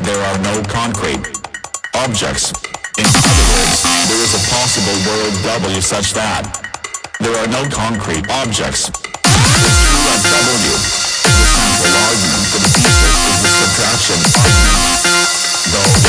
that there are no concrete objects. In other words, there is a possible world W such that there are no concrete objects. Like W, the central argument for the thesis is the subtraction argument. Though